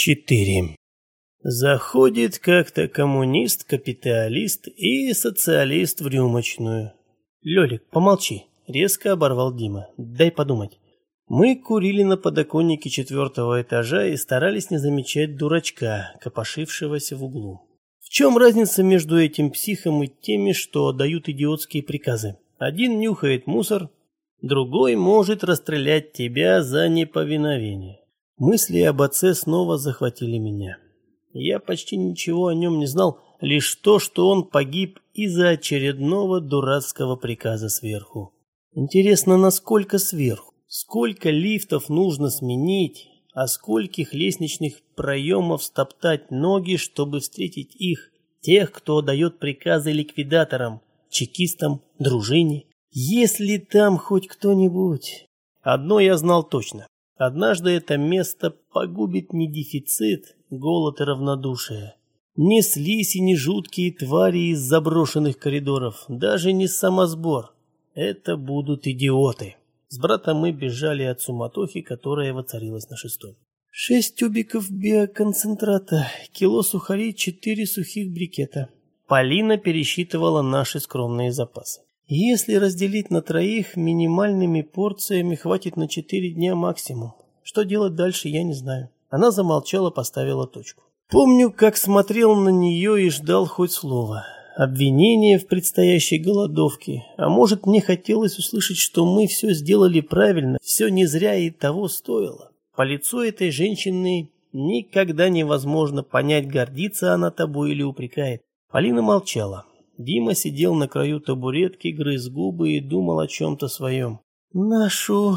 4. Заходит как-то коммунист, капиталист и социалист в рюмочную. Лёлик, помолчи, резко оборвал Дима. Дай подумать. Мы курили на подоконнике четвертого этажа и старались не замечать дурачка, копошившегося в углу. В чем разница между этим психом и теми, что дают идиотские приказы? Один нюхает мусор, другой может расстрелять тебя за неповиновение. Мысли об отце снова захватили меня. Я почти ничего о нем не знал, лишь то, что он погиб из-за очередного дурацкого приказа сверху. Интересно, насколько сверху? Сколько лифтов нужно сменить, а скольких лестничных проемов стоптать ноги, чтобы встретить их, тех, кто дает приказы ликвидаторам, чекистам, дружине. Если там хоть кто-нибудь. Одно я знал точно. Однажды это место погубит не дефицит, голод и равнодушие. Не слизи, не жуткие твари из заброшенных коридоров, даже не самосбор. Это будут идиоты. С братом мы бежали от суматохи, которая воцарилась на шестом. Шесть тюбиков биоконцентрата, кило сухарей, четыре сухих брикета. Полина пересчитывала наши скромные запасы. Если разделить на троих, минимальными порциями хватит на четыре дня максимум. Что делать дальше, я не знаю. Она замолчала, поставила точку. Помню, как смотрел на нее и ждал хоть слова обвинение в предстоящей голодовке, а может мне хотелось услышать, что мы все сделали правильно, все не зря и того стоило. По лицу этой женщины никогда невозможно понять, гордится она тобой или упрекает. Полина молчала. Дима сидел на краю табуретки, грыз губы и думал о чем-то своем. «Нашу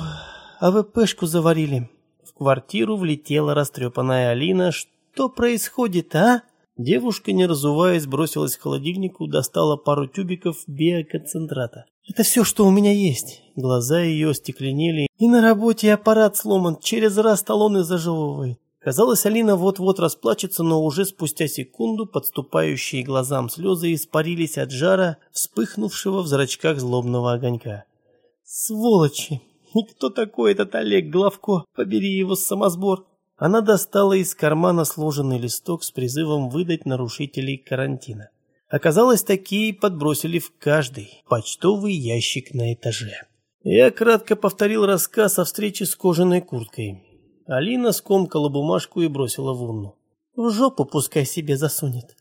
АВПшку заварили». В квартиру влетела растрепанная Алина. «Что происходит, а?» Девушка, не разуваясь, бросилась к холодильнику, достала пару тюбиков биоконцентрата. «Это все, что у меня есть». Глаза ее остекленели. «И на работе аппарат сломан, через раз талоны зажевывает». Казалось, Алина вот-вот расплачется, но уже спустя секунду подступающие глазам слезы испарились от жара, вспыхнувшего в зрачках злобного огонька. «Сволочи! И кто такой этот Олег Главко? Побери его с самосбор!» Она достала из кармана сложенный листок с призывом выдать нарушителей карантина. Оказалось, такие подбросили в каждый почтовый ящик на этаже. Я кратко повторил рассказ о встрече с кожаной курткой. Алина скомкала бумажку и бросила в урну. В жопу пускай себе засунет.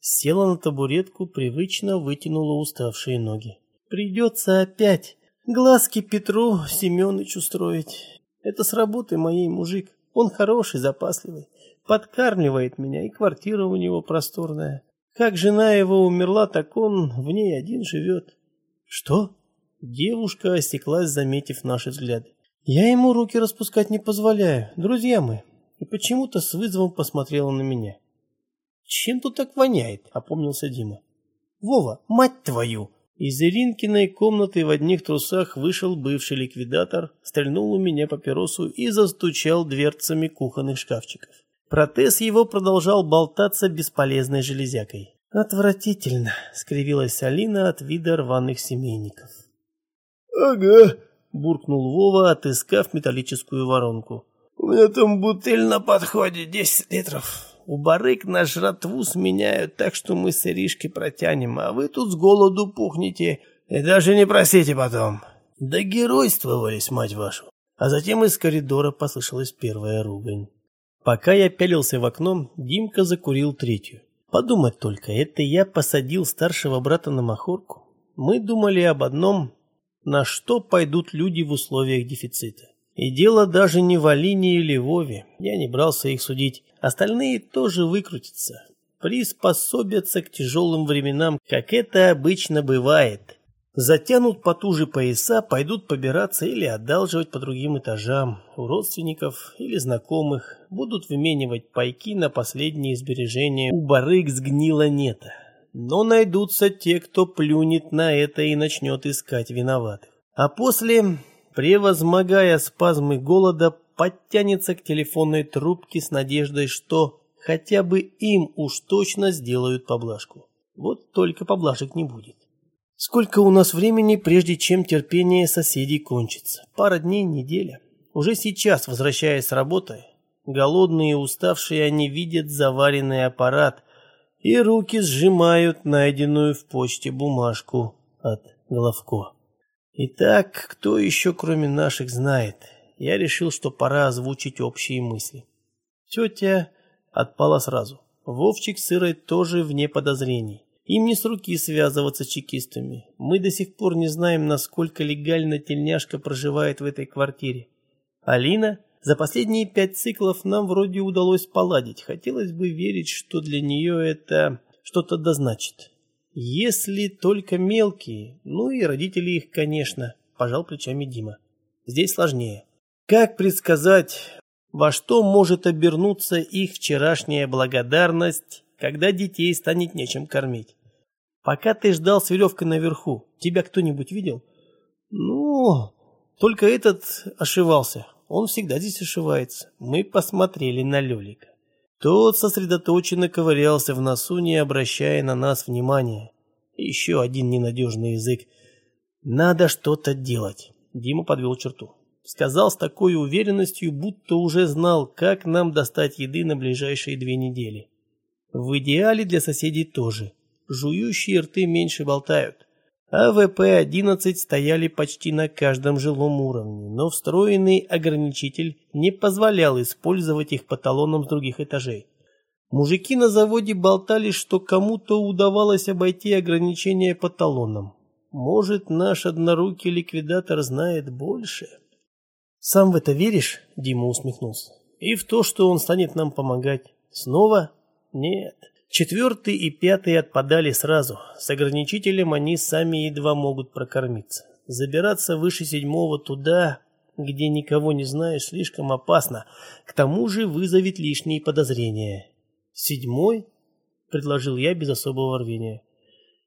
Села на табуретку, привычно вытянула уставшие ноги. Придется опять глазки Петру Семеновичу строить. Это с работы моей мужик. Он хороший, запасливый, подкармливает меня, и квартира у него просторная. Как жена его умерла, так он в ней один живет. Что? Девушка осеклась, заметив наши взгляды. Я ему руки распускать не позволяю, друзья мы. И почему-то с вызовом посмотрела на меня. Чем тут так воняет? Опомнился Дима. Вова, мать твою! Из Иринкиной комнаты в одних трусах вышел бывший ликвидатор, стрельнул у меня папиросу и застучал дверцами кухонных шкафчиков. Протез его продолжал болтаться бесполезной железякой. «Отвратительно!» — скривилась Алина от вида рваных семейников. «Ага!» — буркнул Вова, отыскав металлическую воронку. «У меня там бутыль на подходе, десять литров. У барык на жратву сменяют, так что мы с Иришкой протянем, а вы тут с голоду пухнете и даже не просите потом. Да геройствовались, мать вашу. А затем из коридора послышалась первая ругань. Пока я пялился в окно, Димка закурил третью. Подумать только, это я посадил старшего брата на махорку. Мы думали об одном, на что пойдут люди в условиях дефицита. И дело даже не в Алине или Вове, я не брался их судить. Остальные тоже выкрутятся, приспособятся к тяжелым временам, как это обычно бывает. Затянут потуже пояса, пойдут побираться или одалживать по другим этажам у родственников или знакомых, будут выменивать пайки на последние сбережения. У барыг сгнило нето. Но найдутся те, кто плюнет на это и начнет искать виноватых. А после превозмогая спазмы голода, подтянется к телефонной трубке с надеждой, что хотя бы им уж точно сделают поблажку. Вот только поблажек не будет. Сколько у нас времени, прежде чем терпение соседей кончится? Пара дней, неделя. Уже сейчас, возвращаясь с работы, Голодные и уставшие они видят заваренный аппарат, и руки сжимают найденную в почте бумажку от Головко. Итак, кто еще кроме наших знает? Я решил, что пора озвучить общие мысли. Тетя отпала сразу. Вовчик с Ирой тоже вне подозрений. Им не с руки связываться с чекистами. Мы до сих пор не знаем, насколько легально тельняшка проживает в этой квартире. Алина за последние пять циклов нам вроде удалось поладить. Хотелось бы верить, что для нее это что-то дозначит. Если только мелкие, ну и родители их, конечно, пожал плечами Дима. Здесь сложнее. Как предсказать, во что может обернуться их вчерашняя благодарность, когда детей станет нечем кормить? Пока ты ждал с веревкой наверху, тебя кто-нибудь видел? Ну, только этот ошивался. Он всегда здесь ошивается. Мы посмотрели на Лёлика. Тот сосредоточенно ковырялся в носу, не обращая на нас внимания. Еще один ненадежный язык. Надо что-то делать. Дима подвел черту. Сказал с такой уверенностью, будто уже знал, как нам достать еды на ближайшие две недели. В идеале для соседей тоже. Жующие рты меньше болтают. АВП-11 стояли почти на каждом жилом уровне, но встроенный ограничитель не позволял использовать их по талонам с других этажей. Мужики на заводе болтали, что кому-то удавалось обойти ограничения по талонам. Может, наш однорукий ликвидатор знает больше? «Сам в это веришь?» – Дима усмехнулся. «И в то, что он станет нам помогать. Снова? Нет. Четвертый и пятый отпадали сразу. С ограничителем они сами едва могут прокормиться. Забираться выше седьмого туда, где никого не знаешь, слишком опасно. К тому же вызовет лишние подозрения. «Седьмой?» – предложил я без особого рвения.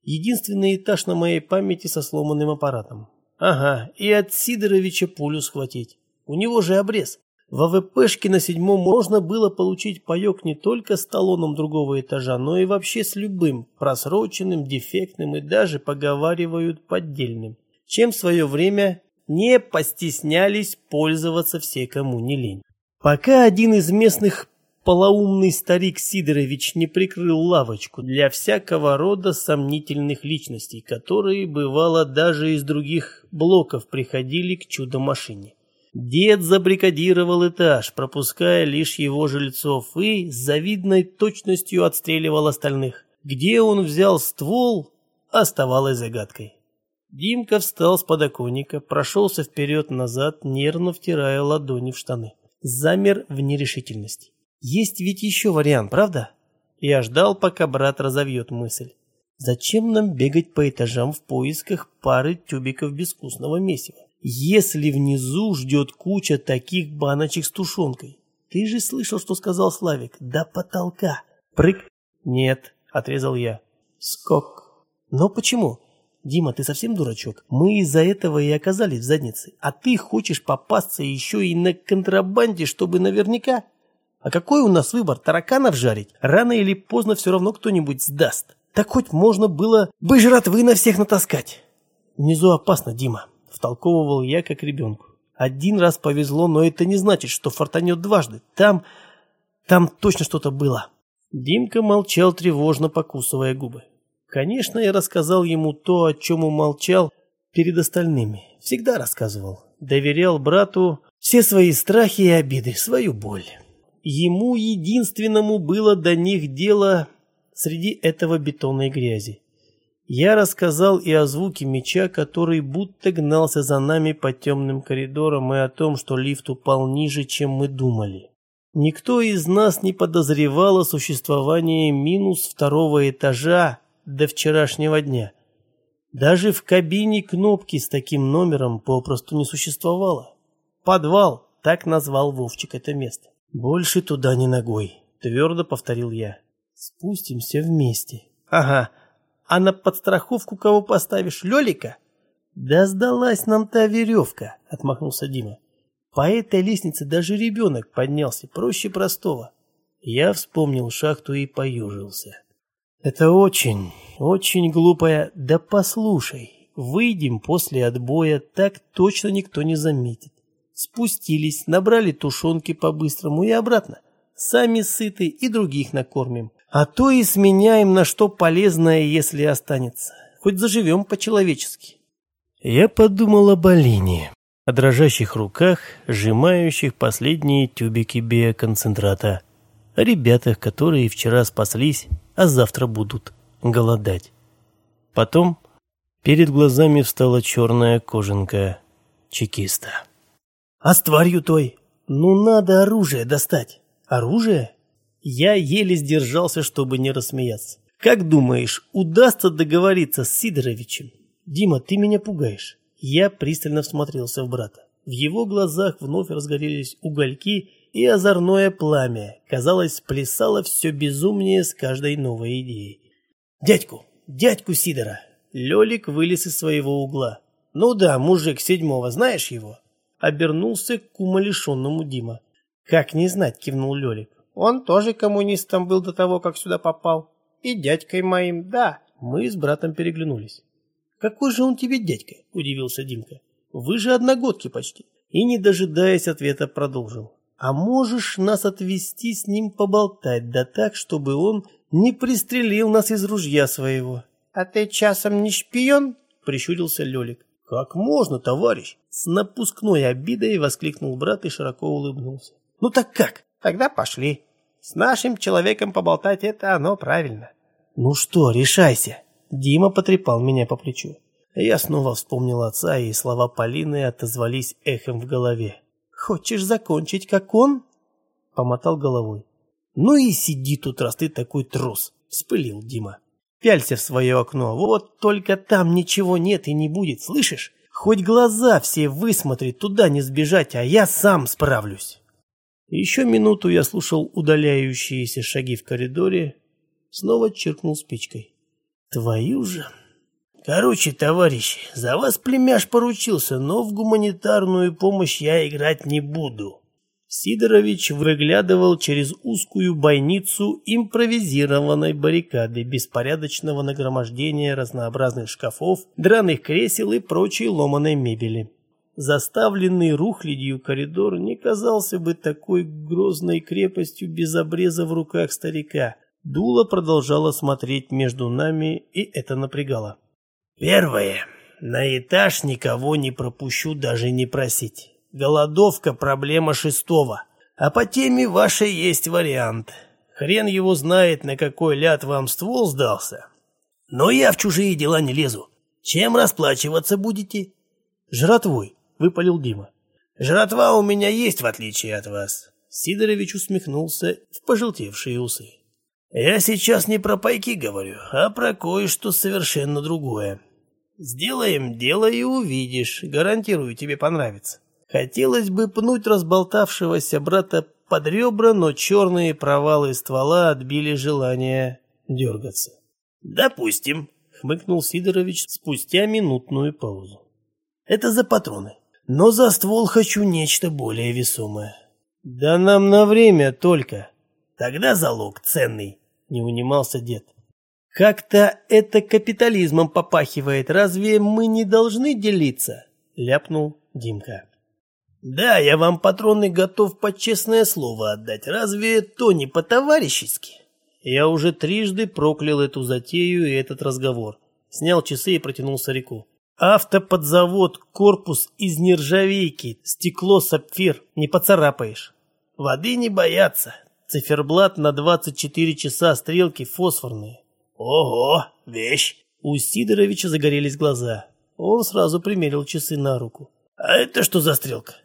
«Единственный этаж на моей памяти со сломанным аппаратом. Ага, и от Сидоровича пулю схватить. У него же обрез. В АВПшке на седьмом можно было получить паек не только с талоном другого этажа, но и вообще с любым, просроченным, дефектным и даже, поговаривают, поддельным, чем в свое время не постеснялись пользоваться все, кому не лень. Пока один из местных полоумный старик Сидорович не прикрыл лавочку для всякого рода сомнительных личностей, которые, бывало, даже из других блоков приходили к чудо-машине. Дед забрикадировал этаж, пропуская лишь его жильцов, и с завидной точностью отстреливал остальных. Где он взял ствол, оставалось загадкой. Димка встал с подоконника, прошелся вперед-назад, нервно втирая ладони в штаны. Замер в нерешительности. Есть ведь еще вариант, правда? Я ждал, пока брат разовьет мысль. Зачем нам бегать по этажам в поисках пары тюбиков безвкусного месива? Если внизу ждет куча таких баночек с тушенкой. Ты же слышал, что сказал Славик? До потолка. Прыг? Нет, отрезал я. Скок. Но почему? Дима, ты совсем дурачок? Мы из-за этого и оказались в заднице. А ты хочешь попасться еще и на контрабанде, чтобы наверняка? А какой у нас выбор? Тараканов жарить? Рано или поздно все равно кто-нибудь сдаст. Так хоть можно было бы жратвы на всех натаскать. Внизу опасно, Дима втолковывал я как ребенку. Один раз повезло, но это не значит, что фортанет дважды. Там... там точно что-то было. Димка молчал, тревожно покусывая губы. Конечно, я рассказал ему то, о чем умолчал перед остальными. Всегда рассказывал. Доверял брату все свои страхи и обиды, свою боль. Ему единственному было до них дело среди этого бетонной грязи. Я рассказал и о звуке меча, который будто гнался за нами по темным коридорам, и о том, что лифт упал ниже, чем мы думали. Никто из нас не подозревал о существовании минус второго этажа до вчерашнего дня. Даже в кабине кнопки с таким номером попросту не существовало. Подвал, так назвал Вовчик это место. Больше туда не ногой, твердо повторил я. Спустимся вместе. Ага, а на подстраховку кого поставишь? Лёлика? Да сдалась нам та веревка, отмахнулся Дима. По этой лестнице даже ребенок поднялся, проще простого. Я вспомнил шахту и поюжился. Это очень, очень глупая... Да послушай, выйдем после отбоя, так точно никто не заметит. спустились, набрали тушенки по-быстрому и обратно. Сами сыты и других накормим. А то и сменяем на что полезное, если останется. Хоть заживем по-человечески. Я подумал об Алине, о дрожащих руках, сжимающих последние тюбики биоконцентрата, о ребятах, которые вчера спаслись, а завтра будут голодать. Потом перед глазами встала черная кожанка чекиста. «А с тварью той? Ну надо оружие достать!» «Оружие?» Я еле сдержался, чтобы не рассмеяться. «Как думаешь, удастся договориться с Сидоровичем?» «Дима, ты меня пугаешь». Я пристально всмотрелся в брата. В его глазах вновь разгорелись угольки, и озорное пламя, казалось, плясало все безумнее с каждой новой идеей. «Дядьку! Дядьку Сидора!» Лелик вылез из своего угла. «Ну да, мужик седьмого, знаешь его?» Обернулся к умалишенному Дима. «Как не знать?» — кивнул Лелик. «Он тоже коммунистом был до того, как сюда попал. И дядькой моим, да». Мы с братом переглянулись. «Какой же он тебе дядька?» — удивился Димка. «Вы же одногодки почти». И, не дожидаясь ответа, продолжил. «А можешь нас отвезти с ним поболтать, да так, чтобы он не пристрелил нас из ружья своего?» «А ты часом не шпион?» — прищурился Лелик. «Как можно, товарищ?» С напускной обидой воскликнул брат и широко улыбнулся. «Ну так как?» «Тогда пошли. С нашим человеком поболтать — это оно правильно». «Ну что, решайся!» Дима потрепал меня по плечу. Я снова вспомнил отца, и слова Полины отозвались эхом в голове. «Хочешь закончить, как он?» Помотал головой. «Ну и сиди тут, раз ты такой трус!» Вспылил Дима. «Пялься в свое окно, вот только там ничего нет и не будет, слышишь? Хоть глаза все высмотри, туда не сбежать, а я сам справлюсь!» Еще минуту я слушал удаляющиеся шаги в коридоре, снова чиркнул спичкой. Твою же. Короче, товарищи, за вас племяш поручился, но в гуманитарную помощь я играть не буду. Сидорович выглядывал через узкую бойницу импровизированной баррикады беспорядочного нагромождения разнообразных шкафов, драных кресел и прочей ломаной мебели. Заставленный рухлядью коридор не казался бы такой грозной крепостью без обреза в руках старика, Дула продолжала смотреть между нами, и это напрягало. «Первое. На этаж никого не пропущу, даже не просить. Голодовка – проблема шестого. А по теме вашей есть вариант. Хрен его знает, на какой ляд вам ствол сдался. Но я в чужие дела не лезу. Чем расплачиваться будете?» «Жратвой», – выпалил Дима. «Жратва у меня есть, в отличие от вас». Сидорович усмехнулся в пожелтевшие усы. Я сейчас не про пайки говорю, а про кое-что совершенно другое. Сделаем дело и увидишь, гарантирую, тебе понравится. Хотелось бы пнуть разболтавшегося брата под ребра, но черные провалы ствола отбили желание дергаться. «Допустим», — хмыкнул Сидорович спустя минутную паузу. «Это за патроны. Но за ствол хочу нечто более весомое». «Да нам на время только», Тогда залог ценный, не унимался дед. Как-то это капитализмом попахивает. Разве мы не должны делиться? ляпнул Димка. Да, я вам патроны готов под честное слово отдать. Разве то не по-товарищески? Я уже трижды проклял эту затею и этот разговор. Снял часы и протянул старику. Автоподзавод, корпус из нержавейки, стекло, сапфир. Не поцарапаешь. Воды не боятся, Циферблат на 24 часа, стрелки фосфорные. Ого, вещь! У Сидоровича загорелись глаза. Он сразу примерил часы на руку. А это что за стрелка?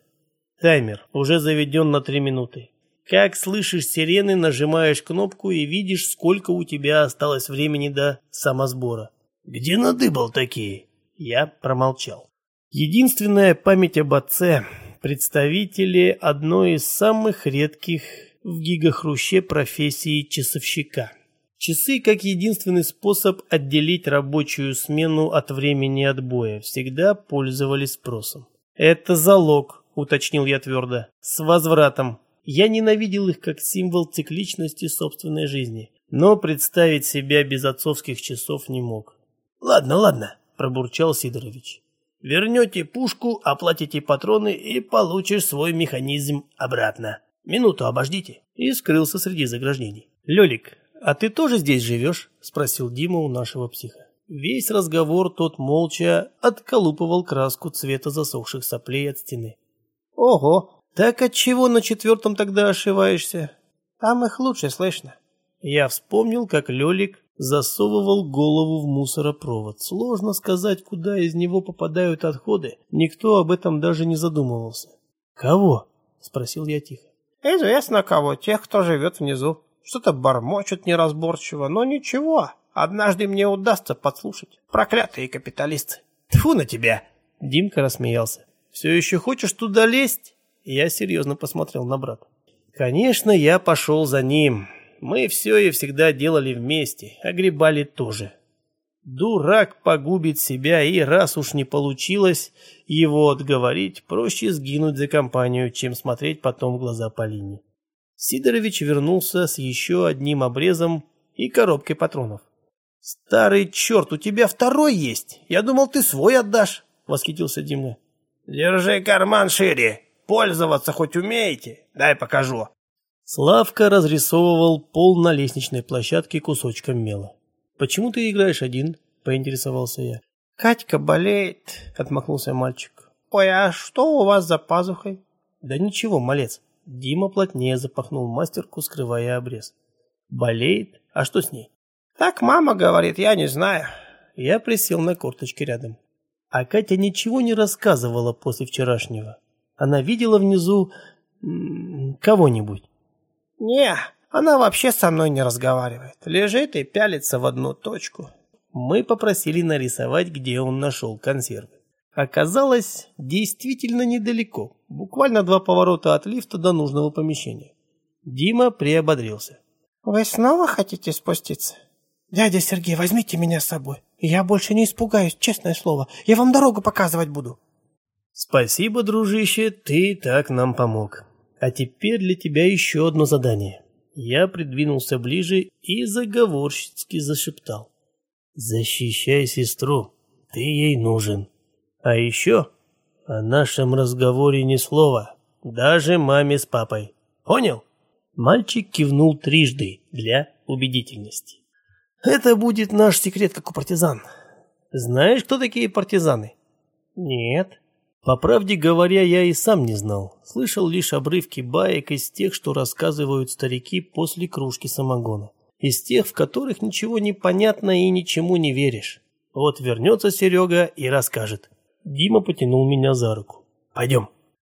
Таймер уже заведен на 3 минуты. Как слышишь сирены, нажимаешь кнопку и видишь, сколько у тебя осталось времени до самосбора. Где надыбал такие? Я промолчал. Единственная память об отце – представители одной из самых редких в гигахруще профессии часовщика. Часы как единственный способ отделить рабочую смену от времени отбоя всегда пользовались спросом. «Это залог», — уточнил я твердо, — «с возвратом». Я ненавидел их как символ цикличности собственной жизни, но представить себя без отцовских часов не мог. «Ладно, ладно», — пробурчал Сидорович. Вернете пушку, оплатите патроны и получишь свой механизм обратно. Минуту обождите. И скрылся среди заграждений. Лёлик, а ты тоже здесь живешь? Спросил Дима у нашего психа. Весь разговор тот молча отколупывал краску цвета засохших соплей от стены. Ого, так от чего на четвертом тогда ошиваешься? Там их лучше слышно. Я вспомнил, как Лёлик засовывал голову в мусоропровод. Сложно сказать, куда из него попадают отходы. Никто об этом даже не задумывался. «Кого?» – спросил я тихо. «Известно кого, тех, кто живет внизу. Что-то бормочут неразборчиво, но ничего. Однажды мне удастся подслушать. Проклятые капиталисты. Тфу на тебя!» Димка рассмеялся. «Все еще хочешь туда лезть?» Я серьезно посмотрел на брата. Конечно, я пошел за ним. Мы все и всегда делали вместе, огребали тоже. Дурак погубит себя, и раз уж не получилось его отговорить, проще сгинуть за компанию, чем смотреть потом в глаза Полине. Сидорович вернулся с еще одним обрезом и коробкой патронов. «Старый черт, у тебя второй есть! Я думал, ты свой отдашь!» — восхитился Дима. «Держи карман шире! Пользоваться хоть умеете? Дай покажу!» Славка разрисовывал пол на лестничной площадке кусочком мела. «Почему ты играешь один?» – поинтересовался я. «Катька болеет», – отмахнулся мальчик. «Ой, а что у вас за пазухой?» «Да ничего, малец». Дима плотнее запахнул мастерку, скрывая обрез. «Болеет? А что с ней?» «Так мама говорит, я не знаю». Я присел на корточки рядом. А Катя ничего не рассказывала после вчерашнего. Она видела внизу кого-нибудь. «Не, она вообще со мной не разговаривает. Лежит и пялится в одну точку». Мы попросили нарисовать, где он нашел консервы. Оказалось, действительно недалеко, буквально два поворота от лифта до нужного помещения. Дима приободрился. «Вы снова хотите спуститься? Дядя Сергей, возьмите меня с собой. Я больше не испугаюсь, честное слово. Я вам дорогу показывать буду». «Спасибо, дружище, ты так нам помог. А теперь для тебя еще одно задание. Я придвинулся ближе и заговорщицки зашептал. Защищай сестру, ты ей нужен. А еще о нашем разговоре ни слова, даже маме с папой. Понял? Мальчик кивнул трижды для убедительности. Это будет наш секрет, как у партизан. Знаешь, кто такие партизаны? Нет. По правде говоря, я и сам не знал. Слышал лишь обрывки баек из тех, что рассказывают старики после кружки самогона. Из тех, в которых ничего не понятно и ничему не веришь. Вот вернется Серега и расскажет. Дима потянул меня за руку. Пойдем.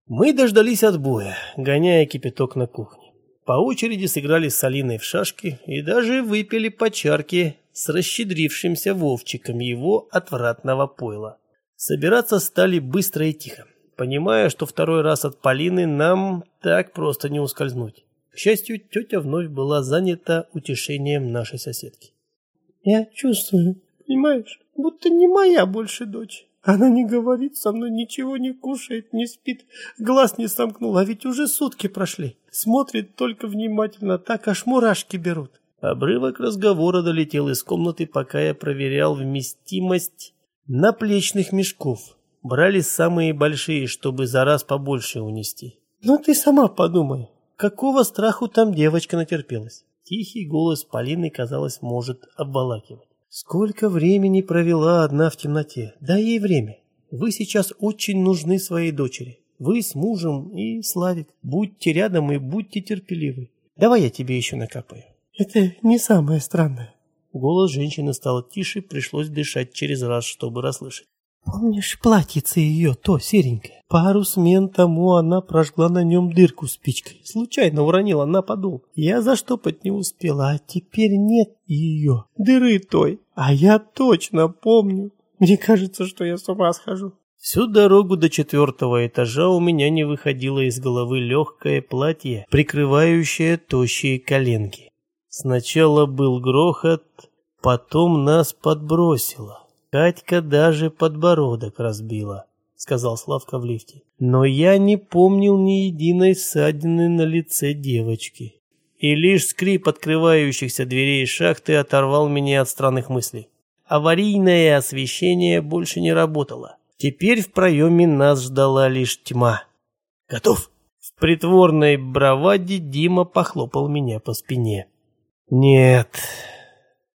Мы дождались отбоя, гоняя кипяток на кухне. По очереди сыграли с Алиной в шашки и даже выпили по чарке с расщедрившимся Вовчиком его отвратного пойла. Собираться стали быстро и тихо, понимая, что второй раз от Полины нам так просто не ускользнуть. К счастью, тетя вновь была занята утешением нашей соседки. «Я чувствую, понимаешь, будто не моя больше дочь. Она не говорит со мной, ничего не кушает, не спит, глаз не сомкнула, а ведь уже сутки прошли. Смотрит только внимательно, так аж мурашки берут». Обрывок разговора долетел из комнаты, пока я проверял вместимость наплечных мешков. Брали самые большие, чтобы за раз побольше унести. Ну ты сама подумай, какого страху там девочка натерпелась? Тихий голос Полины, казалось, может обволакивать. Сколько времени провела одна в темноте? Дай ей время. Вы сейчас очень нужны своей дочери. Вы с мужем и Славик. Будьте рядом и будьте терпеливы. Давай я тебе еще накапаю. Это не самое странное. Голос женщины стал тише, пришлось дышать через раз, чтобы расслышать. Помнишь платьице ее, то серенькое? Пару смен тому она прожгла на нем дырку спичкой. Случайно уронила на подол. Я заштопать не успела, а теперь нет ее. Дыры той. А я точно помню. Мне кажется, что я с ума схожу. Всю дорогу до четвертого этажа у меня не выходило из головы легкое платье, прикрывающее тощие коленки. Сначала был грохот, потом нас подбросило. Катька даже подбородок разбила, сказал Славка в лифте. Но я не помнил ни единой ссадины на лице девочки. И лишь скрип открывающихся дверей шахты оторвал меня от странных мыслей. Аварийное освещение больше не работало. Теперь в проеме нас ждала лишь тьма. «Готов!» В притворной браваде Дима похлопал меня по спине. «Нет,